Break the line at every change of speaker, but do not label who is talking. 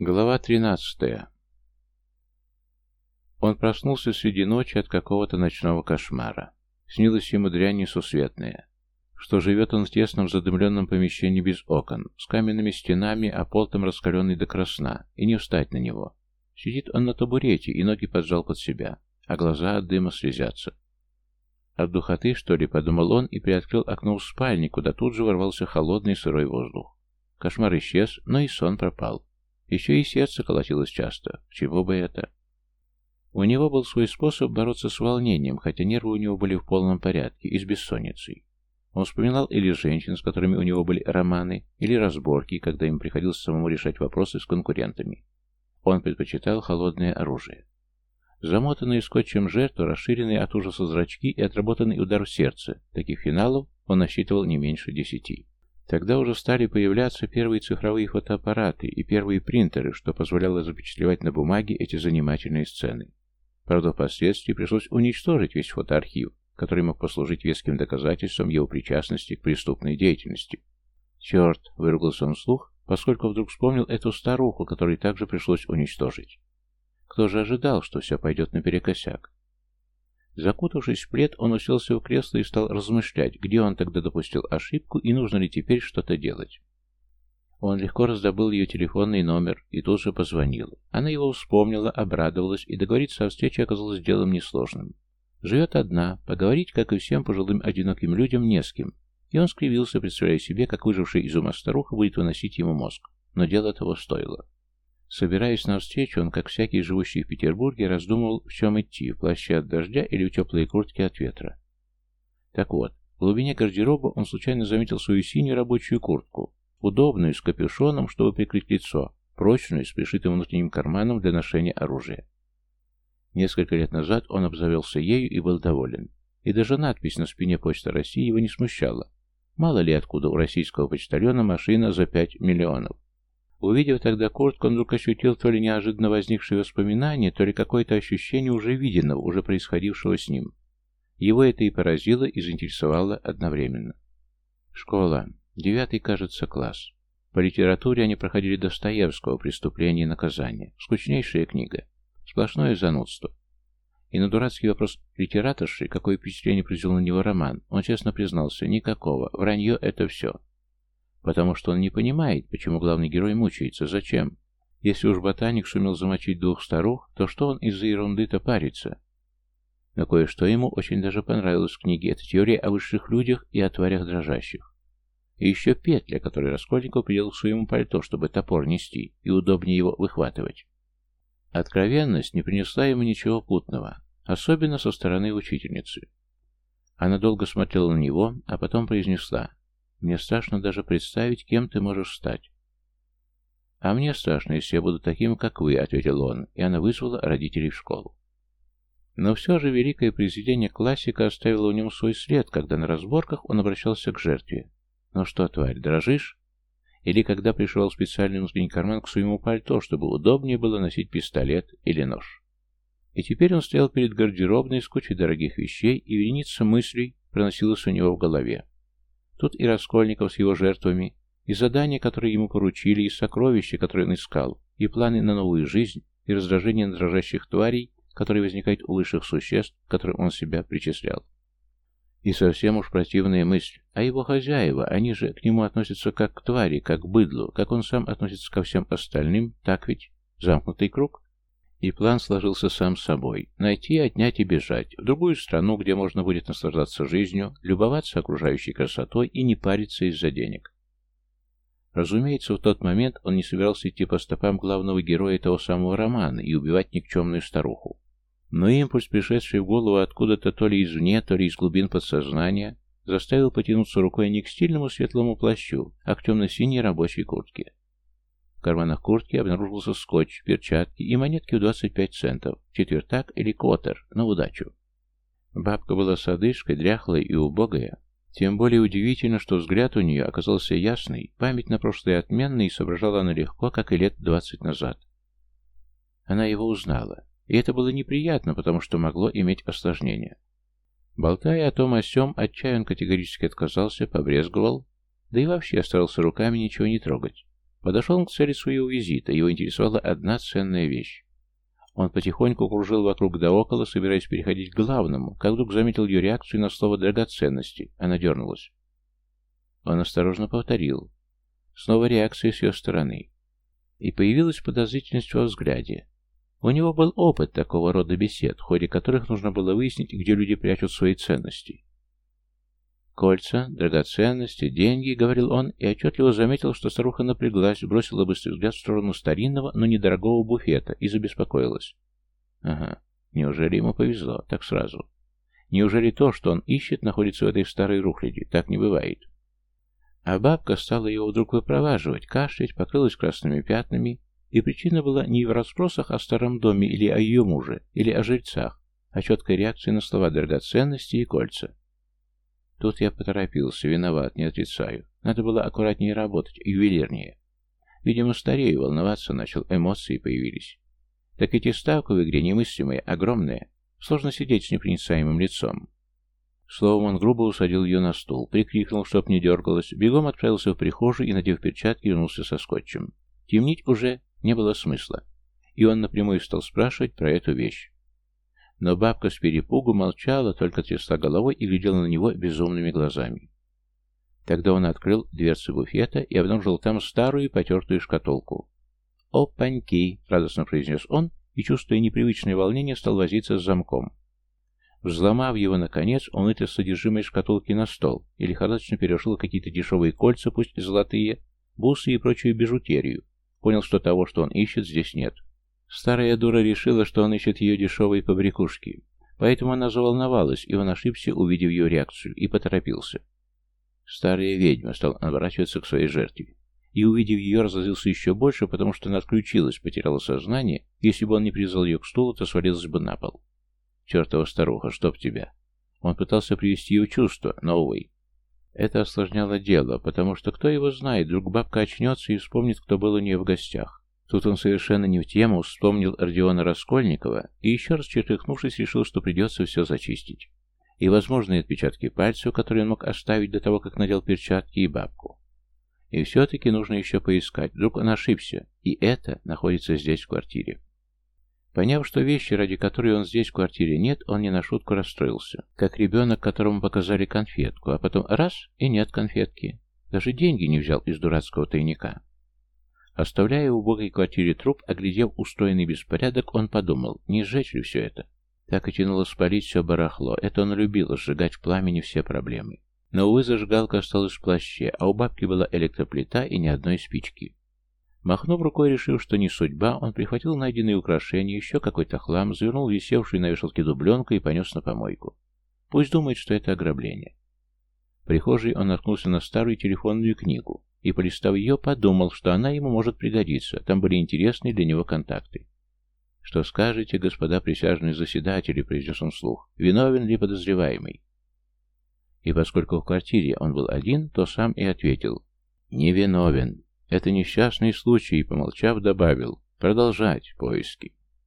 Глава 13. Он проснулся среди ночи от какого-то ночного кошмара. Снилась ему дрянь несусветная, что живет он в тесном задымленном помещении без окон, с каменными стенами, а пол там раскаленный до красна, и не встать на него. Сидит он на табурете и ноги поджал под себя, а глаза от дыма слезятся. От духоты, что ли, подумал он и приоткрыл окно в спальне, куда тут же ворвался холодный сырой воздух. Кошмар исчез, но и сон пропал. Еще и сердце колотилось часто. Чего бы это? У него был свой способ бороться с волнением, хотя нервы у него были в полном порядке и с бессонницей. Он вспоминал или женщин, с которыми у него были романы, или разборки, когда им приходилось самому решать вопросы с конкурентами. Он предпочитал холодное оружие. Замотанные скотчем жертву, расширенные от ужаса зрачки и отработанный удар в сердце. Таких финалов он насчитывал не меньше десяти. Тогда уже стали появляться первые цифровые фотоаппараты и первые принтеры, что позволяло запечатлевать на бумаге эти занимательные сцены. Правда, впоследствии пришлось уничтожить весь фотоархив, который мог послужить веским доказательством его причастности к преступной деятельности. «Черт!» — выругался он вслух, поскольку вдруг вспомнил эту старуху, которую также пришлось уничтожить. Кто же ожидал, что все пойдет наперекосяк? Закутавшись в плед, он уселся в кресло и стал размышлять, где он тогда допустил ошибку и нужно ли теперь что-то делать. Он легко раздобыл ее телефонный номер и тут же позвонил. Она его вспомнила, обрадовалась, и договориться о встрече оказалось делом несложным. Живет одна, поговорить, как и всем пожилым одиноким людям, не с кем. И он скривился, представляя себе, как выжившая из ума старуха будет выносить ему мозг. Но дело того стоило. Собираясь на встречу, он, как всякий живущий в Петербурге, раздумывал, в чем идти, в плаще от дождя или в теплые куртки от ветра. Так вот, в глубине гардероба он случайно заметил свою синюю рабочую куртку, удобную, с капюшоном, чтобы прикрыть лицо, прочную, с пришитым внутренним карманом для ношения оружия. Несколько лет назад он обзавелся ею и был доволен. И даже надпись на спине Почты России его не смущала. Мало ли откуда у российского почтальона машина за 5 миллионов. Увидев тогда куртку, он вдруг ощутил то ли неожиданно возникшее воспоминание, то ли какое-то ощущение уже виденного, уже происходившего с ним. Его это и поразило, и заинтересовало одновременно. Школа. Девятый, кажется, класс. По литературе они проходили Достоевского «Преступление и наказание». Скучнейшая книга. Сплошное занудство. И на дурацкий вопрос литераторши, какое впечатление произвел на него роман, он честно признался, никакого, вранье это все. Потому что он не понимает, почему главный герой мучается, зачем. Если уж ботаник сумел замочить двух старух, то что он из-за ерунды-то парится? Но кое-что ему очень даже понравилось в книге. Это теория о высших людях и о тварях дрожащих. И еще петля, которой Раскольников приделал к своему пальто, чтобы топор нести и удобнее его выхватывать. Откровенность не принесла ему ничего путного, особенно со стороны учительницы. Она долго смотрела на него, а потом произнесла мне страшно даже представить, кем ты можешь стать. «А мне страшно, если я буду таким, как вы», — ответил он, и она вызвала родителей в школу. Но все же великое произведение классика оставило в нем свой след, когда на разборках он обращался к жертве. «Ну что, тварь, дрожишь?» Или когда пришел специальный внутренний карман к своему пальто, чтобы удобнее было носить пистолет или нож. И теперь он стоял перед гардеробной с кучей дорогих вещей, и вереница мыслей проносилась у него в голове. Тут и Раскольников с его жертвами, и задания, которые ему поручили, и сокровища, которые он искал, и планы на новую жизнь, и раздражение на дрожащих тварей, которые возникают у высших существ, к которым он себя причислял. И совсем уж противная мысль. А его хозяева, они же к нему относятся как к твари, как к быдлу, как он сам относится ко всем остальным, так ведь? Замкнутый круг? И план сложился сам собой. Найти, отнять и бежать. В другую страну, где можно будет наслаждаться жизнью, любоваться окружающей красотой и не париться из-за денег. Разумеется, в тот момент он не собирался идти по стопам главного героя того самого романа и убивать никчемную старуху. Но импульс, пришедший в голову откуда-то то ли извне, то ли из глубин подсознания, заставил потянуться рукой не к стильному светлому плащу, а к темно-синей рабочей куртке карманах куртки обнаружился скотч, перчатки и монетки в 25 центов, четвертак или котер, на удачу. Бабка была с одышкой, дряхлая и убогая. Тем более удивительно, что взгляд у нее оказался ясный, память на прошлое отменная и соображала она легко, как и лет двадцать назад. Она его узнала, и это было неприятно, потому что могло иметь осложнение. Болтая о том о сём, от чая он категорически отказался, побрезговал, да и вообще старался руками ничего не трогать. Подошел он к цели своего визита, его интересовала одна ценная вещь. Он потихоньку кружил вокруг да около, собираясь переходить к главному, как вдруг заметил ее реакцию на слово «драгоценности». Она дернулась. Он осторожно повторил. Снова реакция с ее стороны. И появилась подозрительность во взгляде. У него был опыт такого рода бесед, в ходе которых нужно было выяснить, где люди прячут свои ценности. «Кольца, драгоценности, деньги», — говорил он, и отчетливо заметил, что старуха напряглась, бросила быстрый взгляд в сторону старинного, но недорогого буфета и забеспокоилась. «Ага, неужели ему повезло? Так сразу. Неужели то, что он ищет, находится в этой старой рухляди? Так не бывает». А бабка стала его вдруг выпроваживать, кашлять, покрылась красными пятнами, и причина была не в расспросах о старом доме или о ее муже, или о жильцах, а четкой реакции на слова драгоценности и кольца. Тут я поторопился, виноват, не отрицаю. Надо было аккуратнее работать, ювелирнее. Видимо, старею, волноваться начал, эмоции появились. Так эти ставки в игре немыслимые, огромные. Сложно сидеть с непроницаемым лицом. Словом, он грубо усадил ее на стул, прикрикнул, чтоб не дергалась, бегом отправился в прихожую и, надев перчатки, вернулся со скотчем. Темнить уже не было смысла, и он напрямую стал спрашивать про эту вещь. Но бабка с перепугу молчала, только трясла головой и глядела на него безумными глазами. Тогда он открыл дверцы буфета и обнаружил там старую потертую шкатулку. «Опаньки!» — радостно произнес он, и, чувствуя непривычное волнение, стал возиться с замком. Взломав его, наконец, он вытер содержимое шкатулки на стол и лихорадочно перешел какие-то дешевые кольца, пусть и золотые, бусы и прочую бижутерию. Понял, что того, что он ищет, здесь нет. Старая дура решила, что он ищет ее дешевые побрякушки. Поэтому она заволновалась, и он ошибся, увидев ее реакцию, и поторопился. Старая ведьма стал оборачиваться к своей жертве. И, увидев ее, разозлился еще больше, потому что она отключилась, потеряла сознание. Если бы он не привязал ее к стулу, то свалилась бы на пол. Чертова старуха, чтоб тебя. Он пытался привести ее в чувство, но, увы. Это осложняло дело, потому что кто его знает, вдруг бабка очнется и вспомнит, кто был у нее в гостях. Тут он совершенно не в тему вспомнил Родиона Раскольникова и еще раз чертыхнувшись решил, что придется все зачистить. И возможные отпечатки пальцев, которые он мог оставить до того, как надел перчатки, и бабку. И все-таки нужно еще поискать. Вдруг он ошибся, и это находится здесь, в квартире. Поняв, что вещи, ради которой он здесь в квартире нет, он не на шутку расстроился. Как ребенок, которому показали конфетку, а потом раз — и нет конфетки. Даже деньги не взял из дурацкого тайника. Оставляя в убогой квартире труп, оглядев устроенный беспорядок, он подумал, не сжечь ли все это. Так и тянуло спалить все барахло. Это он любил, сжигать в пламени все проблемы. Но, увы, зажигалка осталась в плаще, а у бабки была электроплита и ни одной спички. Махнув рукой, решив, что не судьба, он прихватил найденные украшения, еще какой-то хлам, завернул висевшую на вешалке дубленку и понес на помойку. Пусть думает, что это ограбление. В прихожей он наткнулся на старую телефонную книгу и, полистав ее, подумал, что она ему может пригодиться, там были интересные для него контакты. «Что скажете, господа присяжные заседатели?» — произнес он вслух. «Виновен ли подозреваемый?» И поскольку в квартире он был один, то сам и ответил «Невиновен. Это несчастный случай», помолчав, добавил «Продолжать поиски».